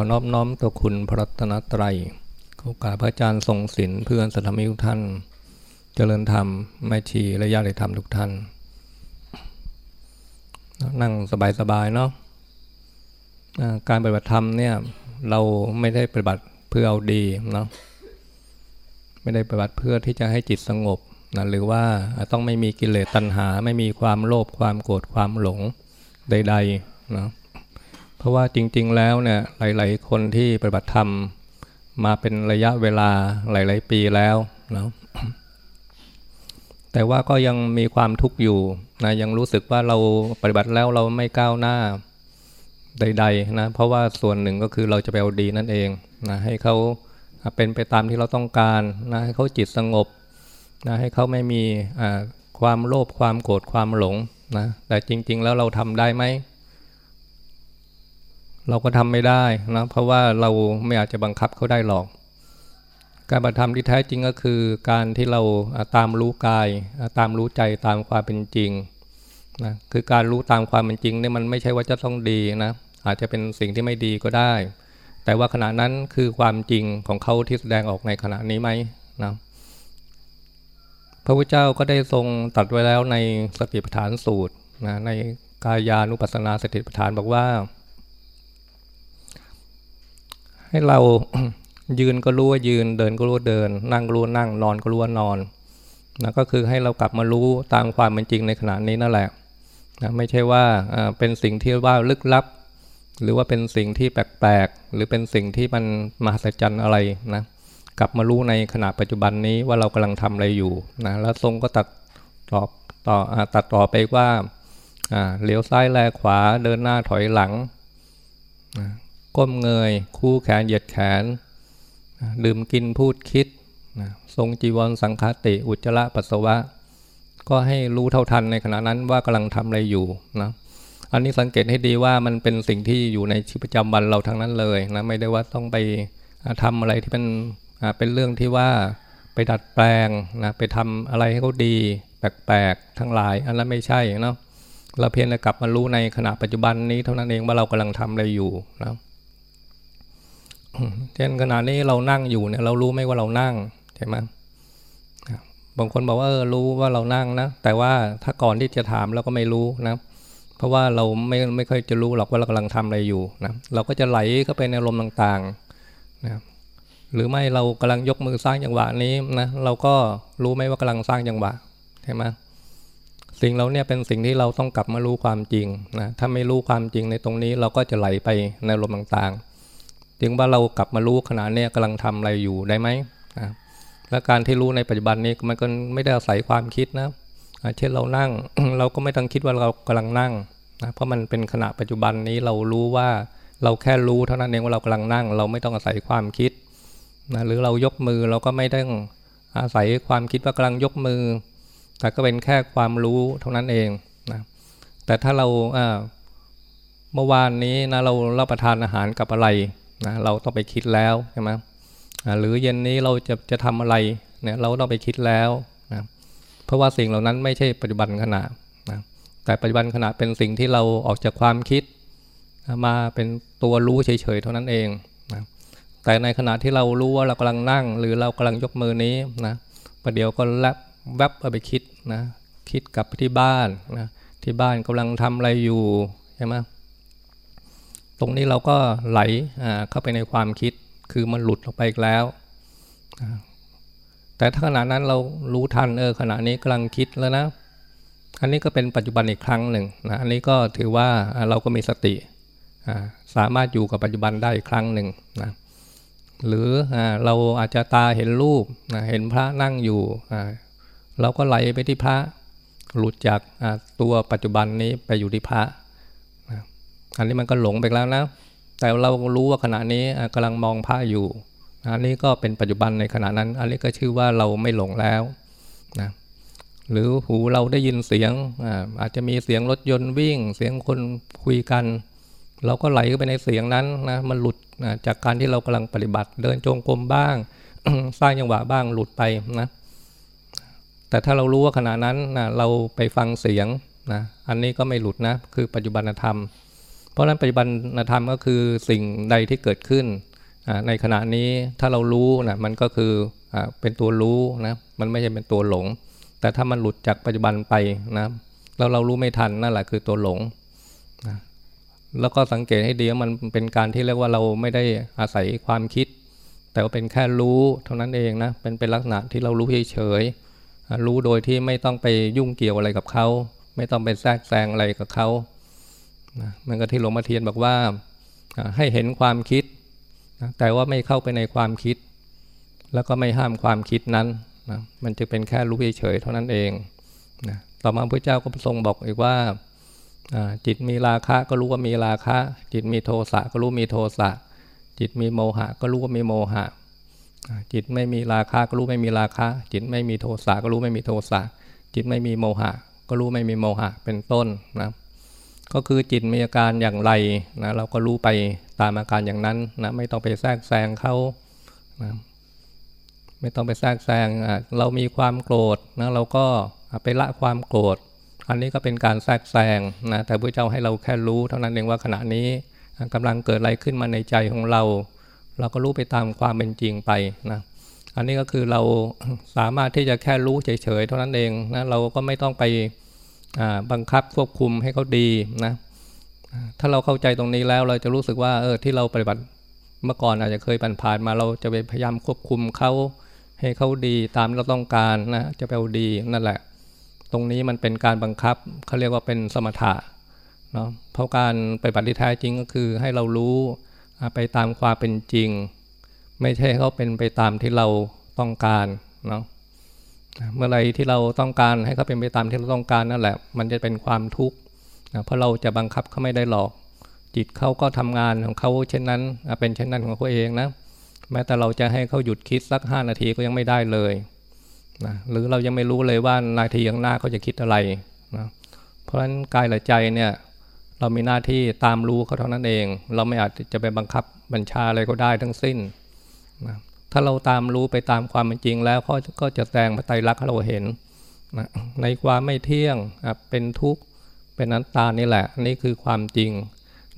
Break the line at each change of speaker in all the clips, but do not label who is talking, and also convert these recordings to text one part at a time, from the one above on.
อนอบน้อมตัวคุณพระรัตนตรัยขอกาพระอาจารย์ทรงศิลเพื่อนสัตมิทุกท่าน เจริญธรรมแม่ชีและญาติธรรมทุกท่าน นั่งสบายๆเนาะการปฏิบัติธรรมเนี่ยเราไม่ได้ปฏิบัติเพื่อเอาดีเนาะไม่ได้ปฏิบัติเพื่อที่จะให้จิตสงบนะหรือว่าต้องไม่มีกิเลสตัณหา ไม่มีความโลภความโกรธความหลงใดๆเนาะ เพราะว่าจริง ๆ แล้วเนี่ยหลาย ๆ คนที่ปฏิบัติธรรมมาเป็นระยะเวลาหลาย ๆ ปีแล้วนะแต่ว่าก็ยังมีความทุกข์อยู่นะยังรู้สึกว่าเราปฏิบัติแล้วเราไม่ก้าวหน้าใด ๆ นะ เพราะว่าส่วนหนึ่งก็คือเราจะไปเอาดีนั่นเองนะให้เขาเป็นไปตามที่เราต้องการนะให้เขาจิตสงบนะให้เขาไม่มีความโลภความโกรธความหลงนะแต่จริง ๆ แล้วเราทำได้ไหม เราก็ทำไม่ได้นะเพราะว่าเราไม่อาจจะบังคับเขาได้หรอก การปฏิธรรมที่แท้จริงก็คือ การที่เราตามรู้กาย ตามรู้ใจตามความเป็นจริงนะคือการรู้ตามความเป็นจริงเนี่ยมันไม่ใช่ว่าจะต้องดีนะอาจจะเป็นสิ่งที่ไม่ดีก็ได้ แต่ว่าขณะนั้นคือความจริงของเขาที่แสดงออกในขณะนี้ไหมนะพระพุทธเจ้าก็ได้ทรงตัดไว้แล้วในสติปัฏฐานสูตรนะในกายานุปัสสนาสติปัฏฐานบอกว่า ให้เรายืนก็รู้ว่ายืนเดินก็รู้ว่าเดิน นั่งก็รู้นั่งนอนก็รู้ว่านอนนะก็คือให้เรากลับมารู้ตามความเป็นจริงในขณะนี้นั่นแหละนะไม่ใช่ว่าเป็นสิ่งที่ว่าลึกลับ หรือว่าเป็นสิ่งที่แปลกๆหรือเป็นสิ่งที่มันมหัศจรรย์อะไรนะกลับมารู้ในขณะปัจจุบันนี้ว่าเรากำลังทำอะไรอยู่นะแล้วทรงก็ตัดตอบต่อตัดต่อไปว่าเลี้ยวซ้ายแลขวาเดินหน้าถอยหลัง ก้มเงย คู่แขนเหยียดแขนดื่มกินพูดคิดทรงจีวรสังคติอุจจระปัสสาวะ ก็ให้รู้เท่าทันในขณะนั้นว่ากำลังทำอะไรอยู่นะอันนี้สังเกตให้ดีว่ามันเป็นสิ่งที่อยู่ในชีวิตประจำวันเราทั้งนั้นเลยนะไม่ได้ว่าต้องไปทำอะไรที่เป็นเป็นเรื่องที่ว่าไปดัดแปลงนะไปทำอะไรให้เขาดี แปลกๆทั้งหลาย อันนั้นไม่ใช่เนาะเราเพียงแต่กลับมารู้ในขณะปัจจุบันนี้เท่านั้นเองว่าเรากำลังทำอะไรอยู่นะ เช่นขณะนี้เรานั่งอยู่เนี่ยเรารู้ไหมว่าเรานั่งใช่ไหมบางคนบอกว่าเออรู้ว่าเรานั่งนะ แต่ว่าถ้าก่อนที่จะถามเราก็ไม่รู้นะ เพราะว่าเราไม่ไม่ค่อยจะรู้หรอกว่าเรากำลังทำอะไรอยู่นะเราก็จะไหลเข้าไปในลมต่างๆนะหรือไม่เรากำลังยกมือสร้างจังหวะนี้นะเราก็รู้ไหมว่ากำลังสร้างจังหวะใช่ไหมสิ่งเราเนี่ยเป็นสิ่งที่เราต้องกลับมารู้ความจริงนะถ้าไม่รู้ความจริงในตรงนี้เราก็จะไหลไปในลมต่างๆ จึงว่าเรากลับมารู้ขณะนี้กำลังทำอะไรอยู่ได้ไหมนะและการที่รู้ในปัจจุบันนี้มันก็ไม่ได้อาศัยความคิดนะเช่นเรานั่งเราก็ไม่ต้องคิดว่าเรากำลังนั่งนะเพราะมันเป็นขณะปัจจุบันนี้เรารู้ว่าเราแค่รู้เท่านั้นเองว่าเรากำลังนั่ง เราไม่ต้องอาศัยความคิดนะหรือเรายกมือเราก็ไม่ต้องอาศัยความคิดว่ากำลังยกมือ แต่ก็เป็นแค่ความรู้เท่านั้นเองนะแต่ถ้าเราเมื่อวานนี้นะเรารับประทานอาหารกับอะไร นะเราต้องไปคิดแล้วใช่ไหมหรือเย็นนี้เราจะจะทำอะไรเนี่ยเราต้องไปคิดแล้วนะเพราะว่าสิ่งเหล่านั้นไม่ใช่ปัจจุบันขณะนะแต่ปัจจุบันขณะเป็นสิ่งที่เราออกจากความคิดมาเป็นตัวรู้เฉยๆเท่านั้นเองนะแต่ในขณะที่เรารู้ว่าเรากำลังนั่ง หรือเรากำลังยกมือนี้นะประเดี๋ยวก็แลบแวบไปคิดนะคิดกลับไปที่บ้านนะที่บ้านกำลังทำอะไรอยู่ใช่ไหม ตรงนี้เราก็ไหลเข้าไปในความคิดคือมันหลุดออกไปอีกแล้ว แต่ถ้าขณะนั้นเรารู้ทันเออขณะนี้กำลังคิดแล้วนะ อันนี้ก็เป็นปัจจุบันอีกครั้งหนึ่งนะอันนี้ก็ถือว่าเราก็มีสติสามารถอยู่กับปัจจุบันได้อีกครั้งหนึ่งนะหรือเราอาจจะตาเห็นรูปเห็นพระนั่งอยู่เราก็ไหลไปที่พระหลุดจากตัวปัจจุบันนี้ไปอยู่ที่พระ อันนี้มันก็หลงไปแล้วนะ แต่เรารู้ว่าขณะนี้กำลังมองพระอยู่ อันนี้ก็เป็นปัจจุบันในขณะนั้น อันนี้ก็ชื่อว่าเราไม่หลงแล้วนะหรือหูเราได้ยินเสียงอาจจะมีเสียงรถยนต์วิ่ง เสียงคนคุยกัน เราก็ไหลไปในเสียงนั้นนะมันหลุดจากการที่เรากำลังปฏิบัติ เดินจงกรมบ้าง สร้างจังหวะบ้างหลุดไปนะแต่ถ้าเรารู้ว่าขณะนั้นนะเราไปฟังเสียงนะอันนี้ก็ไม่หลุดนะ คือปัจจุบันธรรม เพราะนั้นปัจจุบันธรรมก็คือสิ่งใดที่เกิดขึ้น ในขณะนี้ถ้าเรารู้นะมันก็คืออเป็นตัวรู้นะมันไม่ใช่เป็นตัวหลง แต่ถ้ามันหลุดจากปัจจุบันไปนะแล้วเรารู้ไม่ทันนั่นแหละคือตัวหลงนะแล้วก็สังเกตให้ดีว่ามันเป็นการที่เรียกว่าเราไม่ได้อาศัยความคิด แต่ว่าเป็นแค่รู้เท่านั้นเองนะเป็นเป็นลักษณะที่เรารู้เฉยๆรู้โดยที่ไม่ต้องไปยุ่งเกี่ยวอะไรกับเขา ไม่ต้องไปแทรกแซงอะไรกับเขา นะมันก็ที่หลวงพ่อเทียนบอกว่าให้เห็นความคิดนะแต่ว่าไม่เข้าไปในความคิด แล้วก็ไม่ห้ามความคิดนั้นนะมันจะเป็นแค่รู้เฉยๆเท่านั้นเองนะต่อมาพระเจ้าก็ทรงบอกอีกว่าจิตมีราคะก็รู้ว่ามีราคะ จิตมีโทสะก็รู้มีโทสะ จิตมีโมหะ ก็รู้ว่ามีโมหะ จิตไม่มีราคะก็รู้ไม่มีราคะ จิตไม่มีโทสะก็รู้ไม่มีโทสะ จิตไม่มีโมหะ ก็รู้ไม่มีโมหะเป็นต้นนะ ก็คือจิตมีอาการอย่างไรนะเราก็รู้ไปตามอาการอย่างนั้นนะไม่ต้องไปแทรกแซงเขานะไม่ต้องไปแทรกแซงเรามีความโกรธนะเราก็ไปละความโกรธ อันนี้ก็เป็นการแทรกแซงนะแต่พระเจ้าให้เราแค่รู้เท่านั้นเองว่าขณะนี้กำลังเกิดอะไรขึ้นมาในใจของเรา เราก็รู้ไปตามความเป็นจริงไปนะอันนี้ก็คือเราสามารถที่จะแค่รู้เฉยๆเท่านั้นเองนะเราก็ไม่ต้องไป บังคับควบคุมให้เขาดีนะถ้าเราเข้าใจตรงนี้แล้วเราจะรู้สึกว่าเออที่เราปฏิบัติเมื่อก่อนอาจจะเคยผ่านๆมาเราจะไปพยายามควบคุมเขาให้เขาดีตามเราต้องการนะจะไปเอาดีนั่นแหละ ตรงนี้มันเป็นการบังคับเขาเรียกว่าเป็นสมถะเนาะเพราะการปฏิแท้จริงก็คือให้เรารู้ไปตามความเป็นจริง ไม่ใช่เขาเป็นไปตามที่เราต้องการเนาะ เมื่อไรที่เราต้องการให้เขาเป็นไปตามที่เราต้องการนั่นแหละ มันจะเป็นความทุกข์เพราะเราจะบังคับเขาไม่ได้หรอก จิตเขาก็ทำงานของเขาเช่นนั้นเป็นเช่นนั้นของเขาเองนะแม้แต่เราจะให้เขาหยุดคิดสักห้านาทีก็ยังไม่ได้เลยนะหรือเรายังไม่รู้เลยว่านาทีข้างหน้าเขาจะคิดอะไรนะเพราะฉะนั้นกายและใจเนี่ยเรามีหน้าที่ตามรู้เขาเท่านั้นเอง เราไม่อาจจะไปบังคับบัญชาอะไรก็ได้ทั้งสิ้นนะ ถ้าเราตามรู้ไปตามความเป็นจริงแล้วเขาก็จะแสดงพระไตรลักษณ์ให้เราเห็นนะในความไม่เที่ยงเป็นทุกข์เป็นนันตานี่แหละ นี่คือความจริง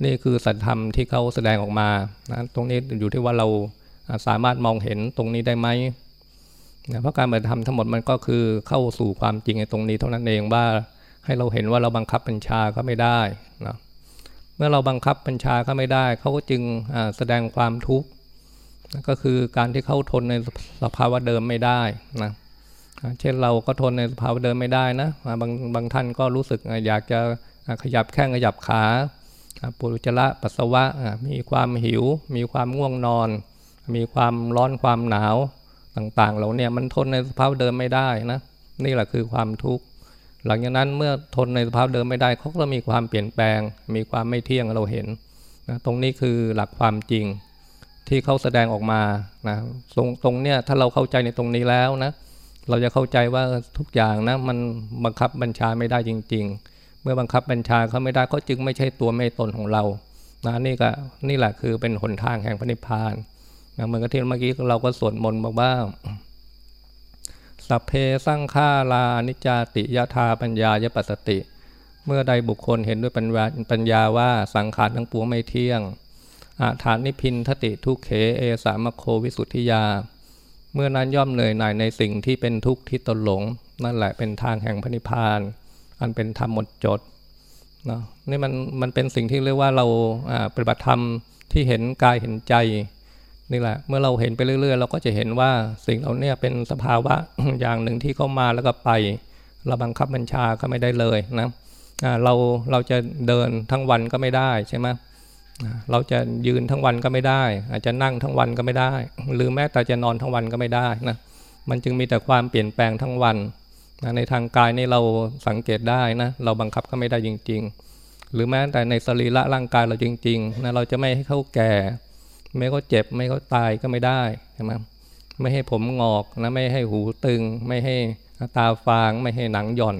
นี่คือสัจธรรมที่เขาแสดงออกมานะตรงนี้อยู่ที่ว่าเราสามารถมองเห็นตรงนี้ได้ไหมนะเพราะการปฏิธรรมทั้งหมดมันก็คือเข้าสู่ความจริงในตรงนี้เท่านั้นเองว่าให้เราเห็นว่าเราบังคับบัญชาก็ไม่ได้นะเมื่อเราบังคับบัญชาก็ไม่ได้ เขาก็จึงแสดงความทุกข์ ก็คือการที่เขาทนในสภาวะเดิมไม่ได้นะเช่นเราก็ทนในสภาวะเดิมไม่ได้นะบางบางท่านก็รู้สึกอยากจะขยับแข้งขยับขาปุจจระปัสสาวะมีความหิว มีความง่วงนอน มีความร้อนความหนาวต่างๆเราเนี่ยมันทนในสภาพเดิมไม่ได้นะนี่แหละคือความทุกข์หลังจากนั้นเมื่อทนในสภาพเดิมไม่ได้เขาก็มีความเปลี่ยนแปลง มีความไม่เที่ยงเราเห็นนะตรงนี้คือหลักความจริง ที่เขาแสดงออกมานะตรงตรงเนี้ยถ้าเราเข้าใจในตรงนี้แล้วนะ เราจะเข้าใจว่าทุกอย่างนะ มันบังคับบัญชาไม่ได้จริง ๆ เมื่อบังคับบัญชาเขาไม่ได้ก็จึงไม่ใช่ตัวไม่ตนของเรานะนี่ก็นี่แหละคือเป็นหนทางแห่งพระนิพพานนะเหมือนกับที่เมื่อกี้เราก็สวดมนต์บอกว่าสัพเพสร้างฆาลานิจาติยธาปัญญายปัสติ เมื่อใดบุคคลเห็นด้วยปัญญาปัญญาว่าสังขารทั้งปวงไม่เที่ยง อาฐานนิพินทติทุเขเอสามโควิสุทธิยา เมื่อนั้นย่อมเหนื่อยหน่ายในสิ่งที่เป็นทุกข์ที่ตนหลง นั่นแหละเป็นทางแห่งพระนิพพาน อันเป็นธรรมหมดจดเนาะนี่มันมันเป็นสิ่งที่เรียกว่าเราปฏิบัติธรรมที่เห็นกายเห็นใจนี่แหละ เมื่อเราเห็นไปเรื่อย ๆ เราก็จะเห็นว่าสิ่งเหล่านี้เป็นสภาวะอย่างหนึ่งที่เข้ามาแล้วก็ไป เราบังคับบัญชาก็ไม่ได้เลยนะเราเราจะเดินทั้งวันก็ไม่ได้ใช่ไหม เราจะยืนทั้งวันก็ไม่ได้ อาจจะนั่งทั้งวันก็ไม่ได้ หรือแม้แต่จะนอนทั้งวันก็ไม่ได้นะมันจึงมีแต่ความเปลี่ยนแปลงทั้งวันนะในทางกายนี่เราสังเกตได้นะเราบังคับก็ไม่ได้จริง ๆ หรือแม้แต่ในสรีระร่างกายเราจริงๆนะเราจะไม่ให้เขาแก่ ไม่เขาเจ็บไม่เขาตายก็ไม่ได้ใช่ไหมไม่ให้ผมงอกนะไม่ให้หูตึง ไม่ให้ตาฟาง ไม่ให้หนังหย่อน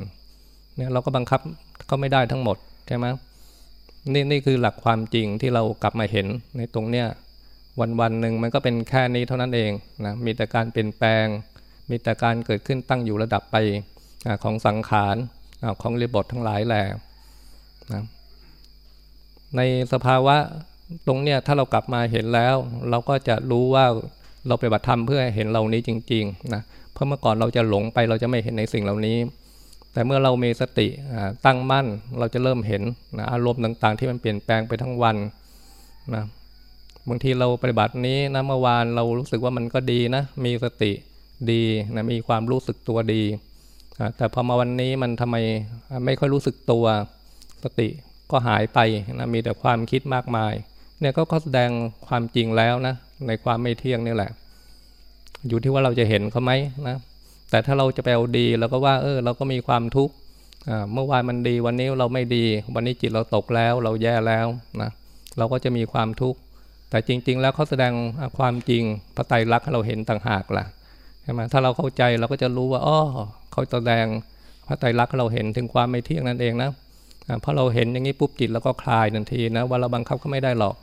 เนี่ยเราก็บังคับเขาไม่ได้ทั้งหมดใช่ไหม นี่นี่คือหลักความจริงที่เรากลับมาเห็นในตรงเนี้ยวันวันหนึ่งมันก็เป็นแค่นี้เท่านั้นเองนะมีแต่การเปลี่ยนแปลง มีแต่การเกิดขึ้นตั้งอยู่ระดับไปของสังขารของรีบททั้งหลายแหละนะในสภาวะตรงเนี้ยถ้าเรากลับมาเห็นแล้ว เราก็จะรู้ว่าเราไปบัติธรรมเพื่อเห็นเหล่านี้จริงๆนะเพราะเมื่อก่อนเราจะหลงไปเราจะไม่เห็นในสิ่งเหล่านี้ แต่เมื่อเรามีสติตั้งมั่นเราจะเริ่มเห็นนะอารมณ์ต่างๆ ที่มันเปลี่ยนแปลงไปทั้งวันนะบางทีเราปฏิบัตินี้นะเมื่อวานเรารู้สึกว่ามันก็ดีนะ มีสติดีนะมีความรู้สึกตัวดี แต่พอมาวันนี้มันทำไมไม่ค่อยรู้สึกตัวสติก็หายไปนะมีแต่ความคิดมากมาย เนี่ยก็แสดงความจริงแล้วนะในความไม่เที่ยงนี่แหละ อยู่ที่ว่าเราจะเห็นเขาไหมนะ แต่ถ้าเราจะไปเอาดีเราก็ว่าเออเราก็มีความทุกข์เมื่อวานมันดีวันนี้เราไม่ดี วันนี้จิตเราตกแล้วเราแย่แล้วนะเราก็จะมีความทุกข์แต่จริง ๆ แล้วเขาแสดงความจริงพระไตรลักษณ์ให้เราเห็นต่างหากล่ะใช่ไหมถ้าเราเข้าใจเราก็จะรู้ว่าอ๋อเขาแสดงพระไตรลักษณ์ให้เราเห็นถึงความไม่เที่ยงนั่นเองนะพอเราเห็นอย่างนี้ปุ๊บจิตเราก็คลายทันทีนะว่าเราบังคับเขาไม่ได้หรอก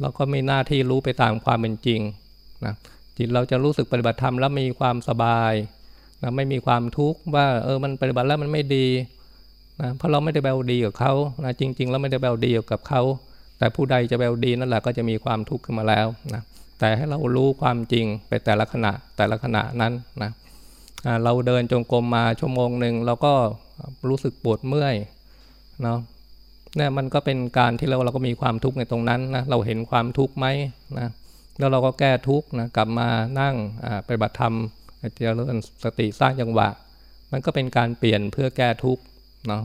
เราก็มีหน้าที่รู้ไปตามความเป็นจริงนะจิตเราจะรู้สึกปฏิบัติธรรมแล้วมีความสบาย นะไม่มีความทุกข์ว่าเออมันปฏิบัติแล้วมันไม่ดีนะเพราะเราไม่ได้แบลดีกับเขานะจริง ๆ แล้วไม่ได้แบลดีกับเขา แต่ผู้ใดจะแบลดีนั่นแหละก็จะมีความทุกข์ขึ้นมาแล้วนะแต่ให้เรารู้ความจริงไปแต่ละขณะแต่ละขณะนั้นนะเราเดินจงกรมมาชั่วโมงหนึ่งเราก็รู้สึกปวดเมื่อยเนาะเนี่ยมันก็เป็นการที่เราเราก็มีความทุกข์ในตรงนั้นนะเราเห็นความทุกข์ไหมนะแล้วเราก็แก้ทุกข์นะกลับมานั่งไปบัติธรรม เจริญสติสร้างจังหวะ มันก็เป็นการเปลี่ยนเพื่อแก้ทุกข์เนาะ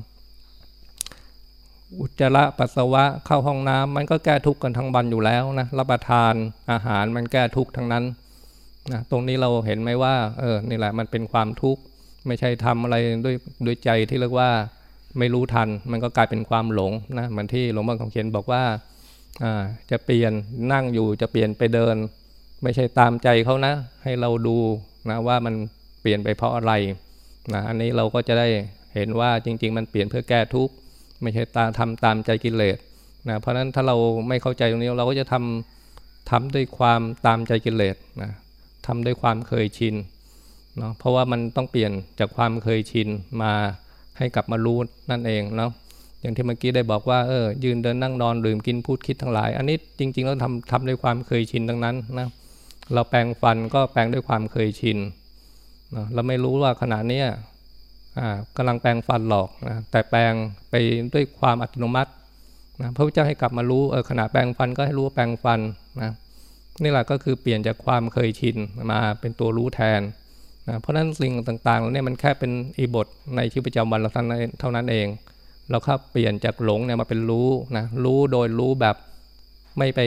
อุจจาระปัสสาวะเข้าห้องน้ำมันก็แก้ทุกข์กันทั้งวันอยู่แล้วนะรับประทานอาหารมันแก้ทุกข์ทั้งนั้นนะตรงนี้เราเห็นไหมว่าเออนี่แหละมันเป็นความทุกข์ไม่ใช่ทำอะไรด้วยด้วยใจที่เรียกว่าไม่รู้ทัน มันก็กลายเป็นความหลงนะเหมือนที่หลวงพ่อคำเขียนบอกว่าจะเปลี่ยนนั่งอยู่จะเปลี่ยนไปเดิน ไม่ใช่ตามใจเขานะ ให้เราดู นะว่ามันเปลี่ยนไปเพราะอะไรนะอันนี้เราก็จะได้เห็นว่าจริง ๆ มันเปลี่ยนเพื่อแก้ทุกข์ไม่ใช่ตามทำตามใจกิเลสนะเพราะฉะนั้นถ้าเราไม่เข้าใจตรงนี้เราก็จะทำทำด้วยความตามใจกิเลสนะทำด้วยความเคยชินเนาะเพราะว่ามันต้องเปลี่ยนจากความเคยชินมาให้กลับมารู้นั่นเองเนาะอย่างที่เมื่อกี้ได้บอกว่าเออยืนเดินนั่งนอนดื่มกินพูดคิดทั้งหลาย อันนี้จริงๆแล้วทำทำด้วยความเคยชินทั้งนั้นนะ เราแปลงฟันก็แปลงด้วยความเคยชินนะเราไม่รู้ว่าขณะนี้กำลังแปลงฟันหลอกนะแต่แปลงไปด้วยความอัตโนมัตินะพระพุทธเจ้าให้กลับมารู้เออขณะแปลงฟันก็ให้รู้ว่าแปลงฟันนะนี่แหละก็คือเปลี่ยนจากความเคยชินมาเป็นตัวรู้แทนนะเพราะฉะนั้นสิ่งต่างๆเราเนี่ยมันแค่เป็นอีบทในชีวิตประจำวันเราเท่านั้นเอง เราครับเปลี่ยนจากหลงเนี่ยมาเป็นรู้นะรู้โดยรู้แบบไม่ไป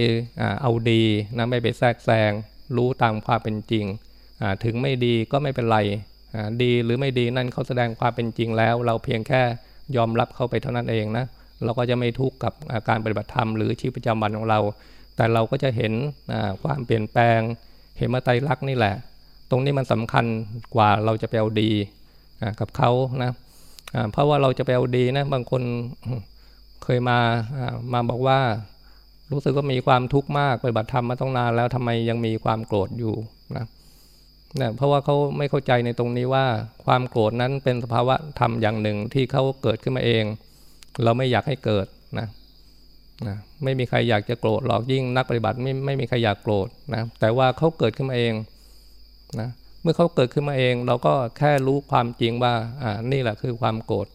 เอาดีนะไม่ไปแทรกแซง รู้ตามความเป็นจริง ถึงไม่ดีก็ไม่เป็นไรดีหรือไม่ดีนั่นเขาแสดงความเป็นจริงแล้ว เราเพียงแค่ยอมรับเข้าไปเท่านั้นเองนะเราก็จะไม่ทุกข์กับาการปฏิบัติธรรมหรือชีวิตประจำวันของเรา แต่เราก็จะเห็นความเปลี่ยนแปลง เห็นมาไตรลักษณ์นี่แหละ ตรงนี้มันสำคัญกว่าเราจะไปเอาดีกับเขานะเพราะว่าเราจะไปเอาดีนะบางคนเคยมามาบอกว่า รู้สึกว่ามีความทุกข์มากไปบัติธรรมมาต้องนานแล้วทำไมยังมีความโกรธอยู่นะนะเพราะว่าเขาไม่เข้าใจในตรงนี้ว่าความโกรธนั้นเป็นสภาวะธรรมอย่างหนึ่งที่เขาเกิดขึ้นมาเอง เราไม่อยากให้เกิดนะนะไม่มีใครอยากจะโกรธหรอกยิ่งนักปฏิบัติไม่ไม่มีใครอยากโกรธนะแต่ว่าเขาเกิดขึ้นมาเองนะเมื่อเขาเกิดขึ้นมาเอง เราก็แค่รู้ความจริงว่าอ่านี่แหละคือความโกรธ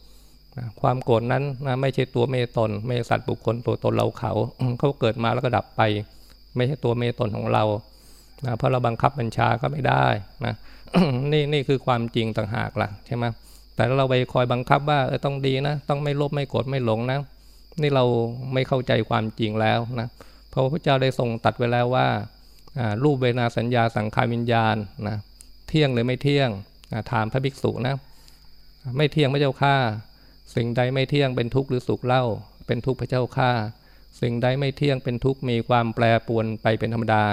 นะความโกรธนั้นนะไม่ใช่ตัวเมตนไม่สัตว์บุคคลตัวตนเราเขา เขาเกิดมาแล้วก็ดับไป ไม่ใช่ตัวเมตนของเรานะเพราะเราบังคับบัญชาก็ไม่ได้นะนี่นี่คือความจริงต่างหากล่ะใช่ไหมแต่เราไปคอยบังคับว่าเออต้องดีนะ ต้องไม่ลบไม่โกรธไม่หลงนะ นี่เราไม่เข้าใจความจริงแล้วนะเพราะพระเจ้าได้ทรงตัดไว้แล้วว่ารูปเวนาสัญญาสังขารวิญญาณนะเที่ยงหรือไม่เที่ยงถามพระภิกษุนะ ไม่เที่ยงพระเจ้าข้า สิ่งใดไม่เที่ยงเป็นทุกข์หรือสุขเล่า เป็นทุกข์พระเจ้าข้าสิ่งใดไม่เที่ยงเป็นทุกข์มีความแปรปวนไปเป็นธรรมดา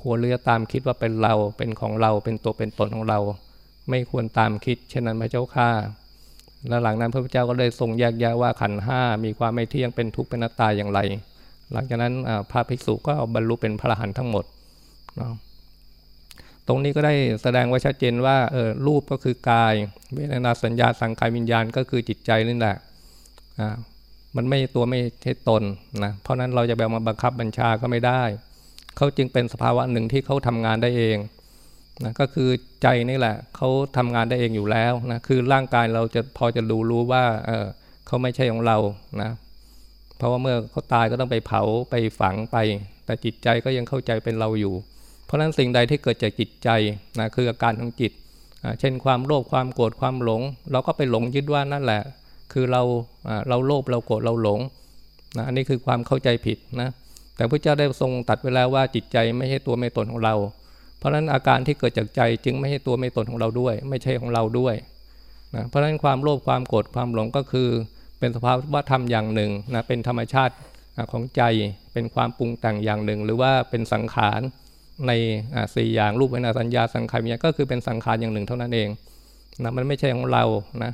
ควรเลือตามคิดว่าเป็นเราเป็นของเราเป็นตัวเป็นตนของเรา ไม่ควรตามคิด เช่นนั้นพระเจ้าข้าและหลังนั้นพระพุทธเจ้าก็ได้ทรงแยกแยะว่าขันห้ามีความไม่เที่ยงเป็นทุกข์เป็นนัตตาอย่างไร หลังจากนั้นพระภิกษุก็บรรลุเป็นพระอรหันต์ทั้งหมดนะ ตรงนี้ก็ได้แสดงไว้ชัดเจนว่าเออรูปก็คือกาย เวทนาสัญญาสังขารวิญญาณก็คือจิตใจนี่แหละมันไม่ตัวไม่ใช่ตนนะเพราะนั้นเราจะแบบมาบังคับบัญชาก็ไม่ได้เขาจึงเป็นสภาวะหนึ่งที่เขาทำงานได้เองนะก็คือใจนี่แหละเขาทำงานได้เองอยู่แล้วนะคือร่างกายเราจะพอจะรู้รู้ว่าเออเขาไม่ใช่ของเรานะเพราะว่าเมื่อเขาตายก็ต้องไปเผาไปฝังไป แต่จิตใจก็ยังเข้าใจเป็นเราอยู่ เพราะฉะนั้นสิ่งใดที่เกิดจากจิตใจนะคืออาการของจิต เช่นความโลภความโกรธความหลง เราก็ไปหลงยึดว่านั่นแหละ คือเราเราโลภเราโกรธเราหลงนะอันนี้คือความเข้าใจผิดนะแต่พระเจ้าได้ทรงตัดไว้แล้วว่าจิตใจไม่ใช่ตัวไม่ตนของเรา เพราะฉะนั้นอาการที่เกิดจากใจจึงไม่ใช่ตัวไม่ตนของเราด้วย ไม่ใช่ของเราด้วยนะเพราะฉะนั้นความโลภความโกรธความหลงก็คือ เป็นสภาวะธรรมอย่างหนึ่งนะเป็นธรรมชาติของใจเป็นความปรุงแต่งอย่างหนึ่ง หรือว่าเป็นสังขาร ในสี่อย่างรูปเวทนาสัญญาสังขารเนี่ยก็คือเป็นสังขารอย่างหนึ่งเท่านั้นเองนะมันไม่ใช่ของเรานะ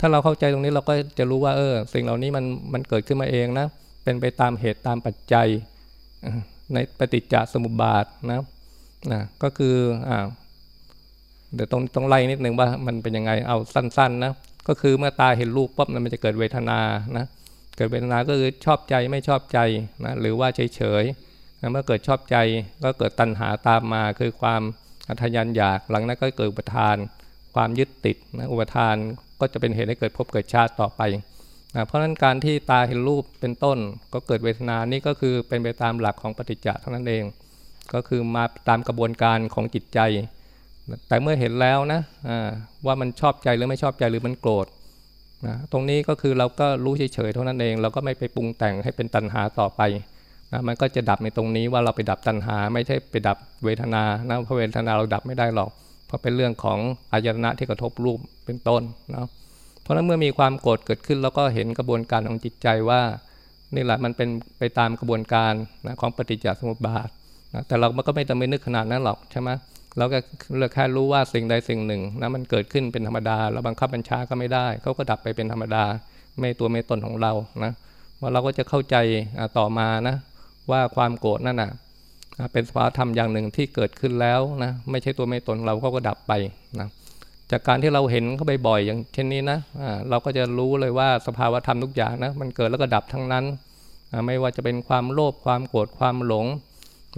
ถ้าเราเข้าใจตรงนี้เราก็จะรู้ว่าเออสิ่งเหล่านี้มันมันเกิดขึ้นมาเองนะเป็นไปตามเหตุตามปัจจัยในปฏิจจสมุปบาทนะนะก็คืออ่าเดี๋ยวต้องต้องไล่นิดนึงว่ามันเป็นยังไงเอาสั้น ๆ นะก็คือเมื่อตาเห็นรูปปุ๊บมันจะเกิดเวทนานะเกิดเวทนาก็คือชอบใจไม่ชอบใจนะหรือว่าเฉยๆ เมื่อเกิดชอบใจก็เกิดตัณหาตามมา คือความอัธยันอยากหลังนั้นก็เกิดอุปทาน ความยึดติดนะอุปทานก็จะเป็นเหตุให้เกิดภพเกิดชาติต่อไปนะเพราะฉะนั้นการที่ตาเห็นรูปเป็นต้น ก็เกิดเวทนานี่ก็คือเป็นไปตามหลักของปฏิจจ์เท่านั้นเอง ก็คือมาตามกระบวนการของจิตใจ แต่เมื่อเห็นแล้วนะว่ามันชอบใจหรือไม่ชอบใจหรือมันโกรธนะตรงนี้ก็คือเราก็รู้เฉยๆเท่านั้นเอง เราก็ไม่ไปปรุงแต่งให้เป็นตัณหาต่อไป นะมันก็จะดับในตรงนี้ว่าเราไปดับตัณหา ไม่ใช่ไปดับเวทนานะเพราะเวทนาเราดับไม่ได้หรอก เพราะเป็นเรื่องของอายตนะที่กระทบรูปเป็นต้นนะเพราะฉะนั้นเมื่อมีความโกรธเกิดขึ้นแล้วก็เห็นกระบวนการของจิตใจว่านี่แหละมันเป็นไปตามกระบวนการนะของปฏิจจสมุปบาทนะแต่เราก็ไม่จำเป็นนึกขนาดนั้นหรอกใช่ไหมเราก็เลือกแค่รู้ว่าสิ่งใดสิ่งหนึ่งนะมันเกิดขึ้นเป็นธรรมดาเราบังคับบัญชาก็ไม่ได้เขาก็ดับไปเป็นธรรมดา ไม่ตัวไม่ตนของเรานะว่าเราก็จะเข้าใจต่อมานะ ว่าความโกรธนั่นนะเป็นสภาวธรรมอย่างหนึ่งที่เกิดขึ้นแล้วนะไม่ใช่ตัวไม่ตนเราก็ก็ดับไปนะจากการที่เราเห็นเขาบ่อยๆอย่างเช่นนี้นะเราก็จะรู้เลยว่าสภาวธรรมทุกอย่างนะมันเกิดแล้วก็ดับทั้งนั้น ไม่ว่าจะเป็นความโลภความโกรธความหลง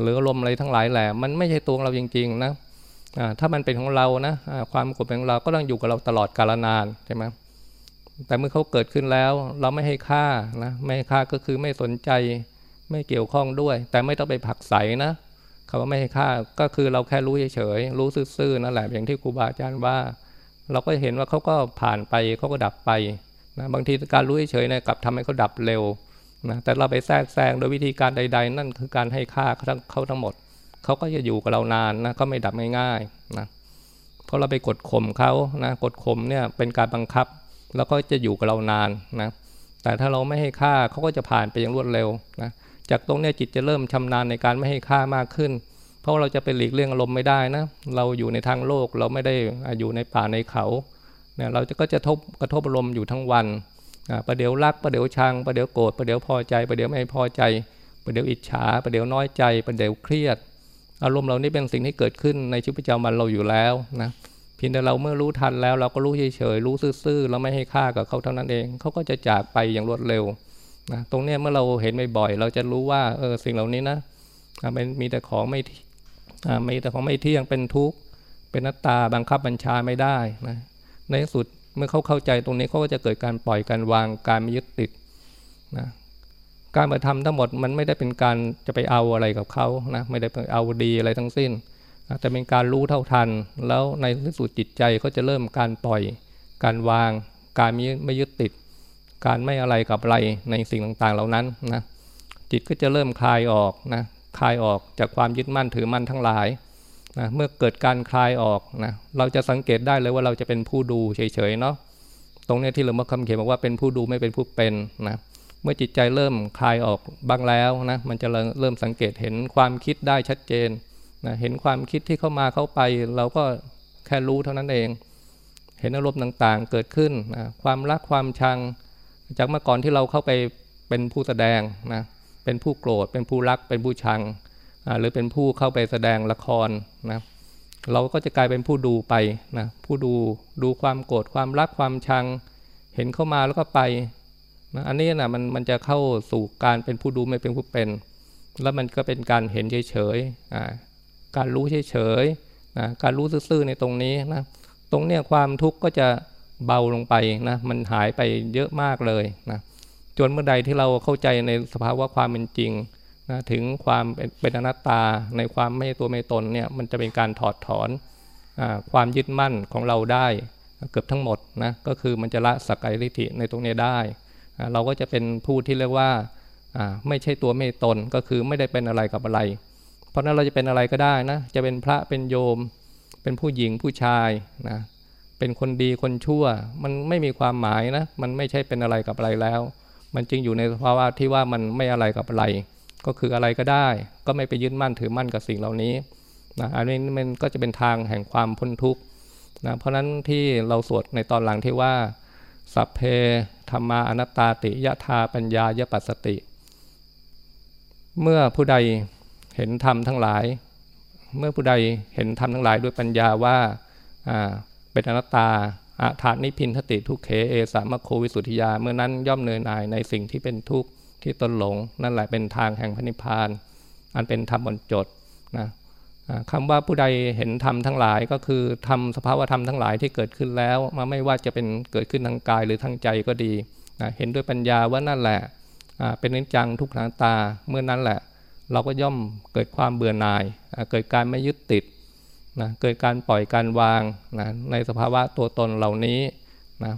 หรืออารมณ์อะไรทั้งหลายแหละมันไม่ใช่ตัวเราจริงๆนะถ้ามันเป็นของเรานะความโกรธเป็นของเราก็ต้องอยู่กับเราตลอดกาลนานใช่ไหมแต่เมื่อเขาเกิดขึ้นแล้ว เราไม่ให้ค่านะไม่ให้ค่าก็คือไม่สนใจ ไม่เกี่ยวข้องด้วย แต่ไม่ต้องไปผักใสนะคำว่าไม่ให้ค่าก็คือเราแค่รู้เฉยๆรู้ซื่อๆนั่นแหละอย่างที่ครูบาอาจารย์ว่า เราก็เห็นว่าเขาก็ผ่านไปเขาก็ดับไปนะบางทีการรู้เฉยๆเนี่ยกลับทำให้เขาดับเร็วนะแต่เราไปแทรกแซงโดยวิธีการใด ๆ นั่นคือการให้ค่าเขาทั้งเขาทั้งหมดเขาก็จะอยู่กับเรานานนะก็ไม่ดับง่ายๆนะเพราะเราไปกดข่มเขานะกดข่มเนี่ยเป็นการบังคับ แล้วก็จะอยู่กับเรานานนะแต่ถ้าเราไม่ให้ค่าเขาก็จะผ่านไปอย่างรวดเร็วนะ จากตรงนี้จิตจะเริ่มชำนาญในการไม่ให้ค่ามากขึ้น เพราะเราจะไปหลีกเลี่ยงอารมณ์ไม่ได้นะ เราอยู่ในทางโลกเราไม่ได้อยู่ในป่าในเขาเนี่ยเราจะก็จะทบกระทบอารมณ์อยู่ทั้งวันประเดี๋ยวรักประเดี๋ยวชังประเดี๋ยวโกรธประเดี๋ยวพอใจประเดี๋ยวไม่พอใจประเดี๋ยวอิจฉาประเดี๋ยวน้อยใจประเดี๋ยวเครียด อารมณ์เหล่านี้เป็นสิ่งที่เกิดขึ้นในชีวิตประจำวันเราอยู่แล้วนะเพียงแต่เราเมื่อรู้ทันแล้วเราก็รู้เฉยๆรู้ซื่อๆเราไม่ให้ค่ากับเขาเท่านั้นเองเขาก็จะจากไปอย่างรวดเร็ว นะตรงนี้เมื่อเราเห็นบ่อยๆเราจะรู้ว่าเออสิ่งเหล่านี้นะมันมีแต่ของไม่มีแต่ของไม่เที่ยงเป็นทุกข์เป็นนัตตาบังคับบัญชาไม่ได้นะในที่สุดเมื่อเขาเข้าใจตรงนี้เขาก็จะเกิดการปล่อยการวางการไม่ยึดติดนะการมาทำทั้งหมดมันไม่ได้เป็นการจะไปเอาอะไรกับเขานะไม่ได้ไปเอาดีอะไรทั้งสิ้นนะแต่เป็นการรู้เท่าทัน แล้วในที่สุดจิตใจเขาจะเริ่มการปล่อยการวาง การไม่ยึดติด การไม่อะไรกับอะไรในสิ่งต่างๆเหล่านั้นนะจิตก็จะเริ่มคลายออกนะคลายออกจากความยึดมั่นถือมั่นทั้งหลายนะเมื่อเกิดการคลายออกนะเราจะสังเกตได้เลยว่าเราจะเป็นผู้ดูเฉยๆเนาะตรงนี้ที่หลวงพ่อคำเขียนบอกว่าเป็นผู้ดูไม่เป็นผู้เป็นนะเมื่อจิตใจเริ่มคลายออกบ้างแล้วนะมันจะเริ่มสังเกตเห็นความคิดได้ชัดเจนนะเห็นความคิดที่เข้ามาเข้าไป เราก็แค่รู้เท่านั้นเอง เห็นอารมณ์ต่างๆ เกิดขึ้นนะความรักความชัง จากเมื่อก่อนที่เราเข้าไปเป็นผู้แสดงนะเป็นผู้โกรธ เป็นผู้รัก เป็นผู้ชัง หรือเป็นผู้เข้าไปแสดงละครนะเราก็จะกลายเป็นผู้ดูไปนะผู้ดูดูความโกรธความรักความชัง เห็นเข้ามาแล้วก็ไปนะอันนี้นะมันมันจะเข้าสู่การเป็นผู้ดูไม่เป็นผู้เป็น แล้วมันก็เป็นการเห็นเฉยๆการรู้เฉยๆนะการรู้ซื่อๆในตรงนี้นะตรงเนี้ยความทุกข์ก็จะ เบาลงไปนะมันหายไปเยอะมากเลยนะจนเมื่อใดที่เราเข้าใจในสภาวะความเป็นจริงนะถึงความเป็นอนัตตาในความไม่ตัวไม่ตนเนี่ยมันจะเป็นการถอดถอนอความยึดมั่นของเราได้เกือบทั้งหมดนะก็คือมันจะละสักกายทิฏฐิในตรงนี้ได้ เราก็จะเป็นผู้ที่เรียกว่าไม่ใช่ตัวไม่ตนก็คือไม่ได้เป็นอะไรกับอะไร เพราะนั้นเราจะเป็นอะไรก็ได้นะจะเป็นพระเป็นโยม เป็นผู้หญิงผู้ชายนะ เป็นคนดีคนชั่ว มันไม่มีความหมายนะ มันไม่ใช่เป็นอะไรกับอะไรแล้ว มันจึงอยู่ในภาวะที่ว่ามันไม่อะไรกับอะไร ก็คืออะไรก็ได้ ก็ไม่ไปยึดมั่นถือมั่นกับสิ่งเหล่านี้นะอันนี้มันก็จะเป็นทางแห่งความพ้นทุกข์นะเพราะนั้นที่เราสวดในตอนหลังที่ว่า สัพเพธรรมาอนัตตาติยะธาปัญญายปัสสติ เมื่อผู้ใดเห็นธรรมทั้งหลาย เมื่อผู้ใดเห็นธรรมทั้งหลายด้วยปัญญาว่า เป็นอนัตตาอาถานิพินทติทุกเขเอสามโควิสุทธิยา เมื่อนั้นย่อมเนินนายในสิ่งที่เป็นทุกข์ที่ตนหลง นั่นแหละเป็นทางแห่งพระนิพพาน อันเป็นธรรมบนจดนะคำว่าผู้ใดเห็นธรรมทั้งหลายก็คือทำสภาวธรรมทั้งหลายที่เกิดขึ้นแล้วมาไม่ว่าจะเป็นเกิดขึ้นทางกายหรือทางใจก็ดีนะเห็นด้วยปัญญาว่านั่นแหละเป็นนิจจังทุกขังตาเมื่อนั้นแหละ เราก็ย่อมเกิดความเบื่อหน่ายเกิดการไม่ยึดติด นะเกิดการปล่อยการวางนะในสภาวะตัวตนเหล่านี้นะ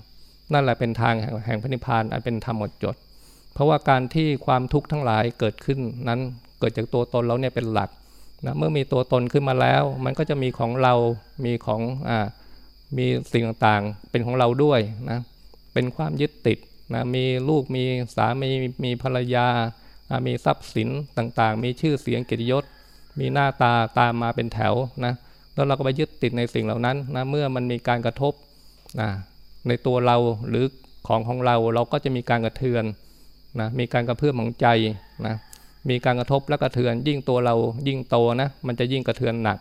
นั่นแหละเป็นทางแห่งพระนิพพานอันเป็นธรรมหมดจด เพราะว่าการที่ความทุกข์ทั้งหลายเกิดขึ้นนั้นเกิดจากตัวตนเราเนี่ยเป็นหลักนะเมื่อมีตัวตนขึ้นมาแล้ว มันก็จะมีของเรา มีของอ่ามีสิ่งต่างๆ เป็นของเราด้วยนะเป็นความยึดติดนะมีลูกมีสามีมีภรรยา มีทรัพย์สินต่างๆ มีชื่อเสียงเกียรติยศ มีหน้าตาตามมาเป็นแถวนะ แล้วเราก็ไปยึดติดในสิ่งเหล่านั้นนะเมื่อมันมีการกระทบนะในตัวเราหรือของของเราเราก็จะมีการกระเทือนนะมีการกระเพื่อมของใจนะมีการกระทบและกระเทือน ยิ่งตัวเรายิ่งโตนะมันจะยิ่งกระเทือนหนัก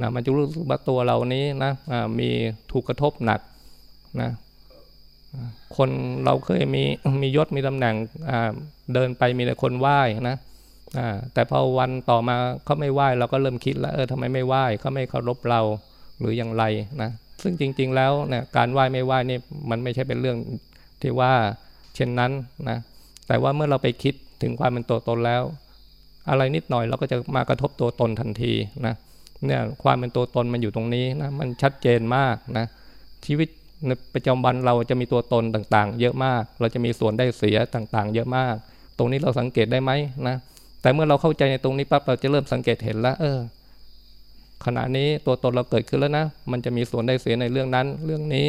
นะมันจะรู้สึกว่าตัวเรานี้นะมีถูกกระทบหนักนะคนเราเคยมีมียศมีตำแหน่งเดินไปมีแต่คนไหว้นะ แต่พอวันต่อมาเขาไม่ไหว้เราก็เริ่มคิดแล้วเออทำไมไม่ไหว้เขาไม่เคารพเราหรืออย่างไรนะซึ่งจริง ๆ แล้วเนี่ยการไหว้ไม่ไหว้นี่มันไม่ใช่เป็นเรื่องที่ว่าเช่นนั้นนะแต่ว่าเมื่อเราไปคิดถึงความเป็นตัวตนแล้ว อะไรนิดหน่อยเราก็จะมากระทบตัวตนทันทีนะเนี่ยความเป็นตัวตนมันอยู่ตรงนี้นะมันชัดเจนมากนะชีวิตในประจำวันเราจะมีตัวตนต่างๆ เยอะมาก เราจะมีส่วนได้เสียต่างๆ เยอะมาก ตรงนี้เราสังเกตได้ไหมนะ แต่เมื่อเราเข้าใจในตรงนี้ปั๊บเราจะเริ่มสังเกตเห็นแล้วเออขณะนี้ตัวตนเราเกิดขึ้นแล้วนะ มันจะมีส่วนได้เสียในเรื่องนั้น เรื่องนี้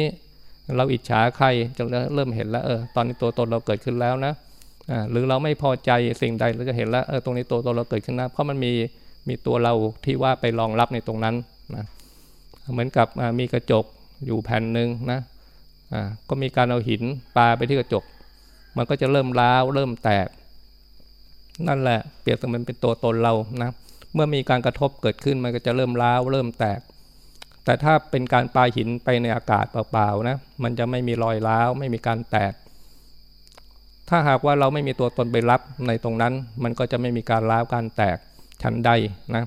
เราอิจฉาใครจะเริ่มเห็นแล้วเออ ตอนนี้ตัวตนเราเกิดขึ้นแล้วนะอ่าหรือเราไม่พอใจสิ่งใดเราจะเห็นแล้วเออตรงนี้ตัวตนเราเกิดขึ้นนะเพราะมันมีมีตัวเราที่ว่าไปรองรับในตรงนั้นนะเหมือนกับมีกระจกอยู่แผ่นหนึ่งนะอ่าก็มีการเอาหินปาไปที่กระจก มันก็จะเริ่มร้าวเริ่มแตก นั่นแหละเปรียบเสมือนเป็นตัวตนเรานะเมื่อมีการกระทบเกิดขึ้นมันก็จะเริ่มร้าวเริ่มแตก แต่ถ้าเป็นการปาหินไปในอากาศเปล่าๆนะมันจะไม่มีรอยร้าวไม่มีการแตก ถ้าหากว่าเราไม่มีตัวตนไปรับในตรงนั้น มันก็จะไม่มีการร้าวการแตกชั้นใดนะ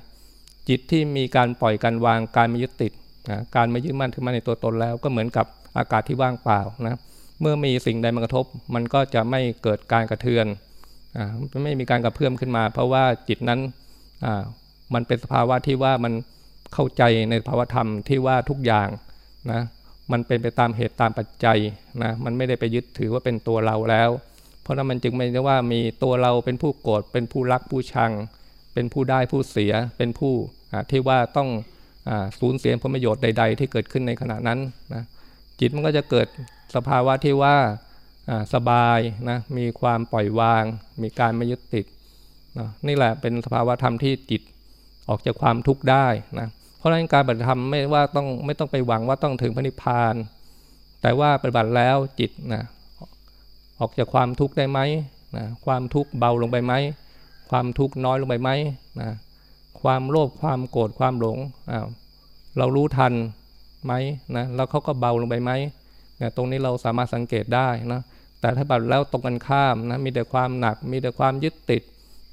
จิตที่มีการปล่อยการวางการไม่ยึดติดนะการไม่ยึดมั่นถือมั่นในตัวตนแล้วก็เหมือนกับอากาศที่ว่างเปล่านะเมื่อมีสิ่งใดมากระทบ มันก็จะไม่เกิดการกระเทือน ไม่มีการกระเพื่อมขึ้นมา เพราะว่าจิตนั้นมันเป็นสภาวะที่ว่ามันเข้าใจในภาวธรรมที่ว่าทุกอย่างนะมันเป็นไปตามเหตุตามปัจจัยนะมันไม่ได้ไปยึดถือว่าเป็นตัวเราแล้ว เพราะนั้นมันจึงไม่ได้ว่ามีตัวเราเป็นผู้โกรธเป็นผู้รักผู้ชัง เป็นผู้ได้ผู้เสียเป็นผู้ที่ว่าต้องสูญเสียผลประโยชน์ใด ๆ ที่เกิดขึ้นในขณะนั้นนะจิตมันก็จะเกิดสภาวะที่ว่า สบายนะมีความปล่อยวาง มีการไม่ยึดติดนะนี่แหละเป็นสภาวะธรรมที่จิตออกจากความทุกข์ได้นะเพราะฉะนั้นการปฏิบัติธรรมไม่ว่าต้องไม่ต้องไปหวังว่าต้องถึงพระนิพพาน แต่ว่าปฏิบัติแล้วจิตนะออกจากความทุกข์ได้ไหมนะความทุกข์เบาลงไปไหมความทุกข์น้อยลงไปไหมนะความโลภความโกรธความหลงเรารู้ทันไหมนะแล้วเขาก็เบาลงไปไหม นะตรงนี้เราสามารถสังเกตได้นะแต่ถ้าบัดแล้วตรงกันข้ามนะมีแต่ความหนัก มีแต่ความยึดติด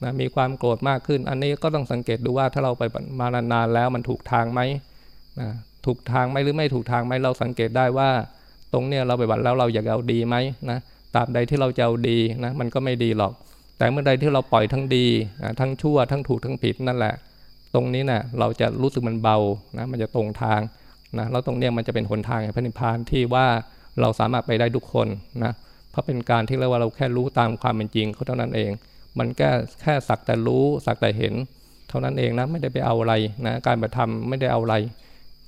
นะมีความโกรธมากขึ้น อันนี้ก็ต้องสังเกตดูว่าถ้าเราไปมานานๆแล้วมันถูกทางไหมนะถูกทางไหมหรือไม่ถูกทางไหมเราสังเกตได้ว่า ตรงเนี้ยเราไปบัดแล้วเราอยากเอาดีไหมนะตราบใดที่เราจะเอาดีนะมันก็ไม่ดีหรอก แต่เมื่อใดที่เราปล่อยทั้งดีนะทั้งชั่วทั้งถูกทั้งผิดนั่นแหละ ตรงนี้นะ่ะเราจะรู้สึกมันเบานะมันจะตรงทางนะแล้วตรงเนี้ยมันจะเป็นหนทางแห่งพระนิพพานที่ว่า เราสามารถไปได้ทุกคนนะเพราะเป็นการที่เรียกว่าเราแค่รู้ตามความเป็นจริงเขาเท่านั้นเอง มันแค่แค่สักแต่รู้สักแต่เห็น เท่านั้นเองนะไม่ได้ไปเอาอะไรนะการปฏิธรรมไม่ได้เอาอะไร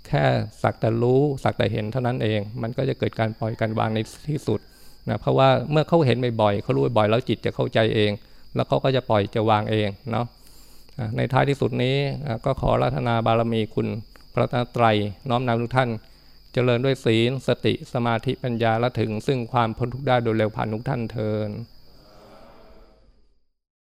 แค่สักแต่รู้สักแต่เห็นเท่านั้นเอง มันก็จะเกิดการปล่อยการวางในที่สุดนะเพราะว่าเมื่อเขาเห็นบ่อยๆเขารู้บ่อยแล้วจิตจะเข้าใจเอง แล้วเขาก็จะปล่อยจะวางเองเนาะในท้ายที่สุดนี้ก็ขอรัตนาบารมีคุณพระตรัยน้อมนำทุกท่าน เจริญด้วยศีลสติสมาธิปัญญาและถึงซึ่งความพ้นทุกข์ได้โดยเร็วผ่านทุกท่านเทิน